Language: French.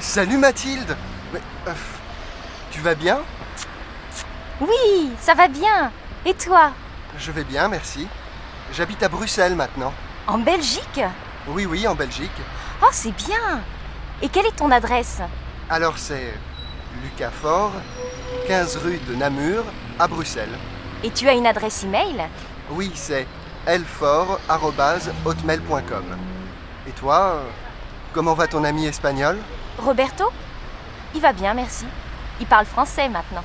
Salut Mathilde Mais, euh, Tu vas bien? Oui, ça va bien. Et toi? Je vais bien, merci. J'habite à Bruxelles maintenant. En Belgique? Oui, oui, en Belgique. Oh, c'est bien. Et quelle est ton adresse? Alors c'est Lucas Fort, 15 rue de Namur, à Bruxelles. Et tu as une adresse email? Oui, c'est lfort.hotmail.com. Et toi, euh, comment va ton ami espagnol? Roberto? Il va bien, merci. Il parle français maintenant.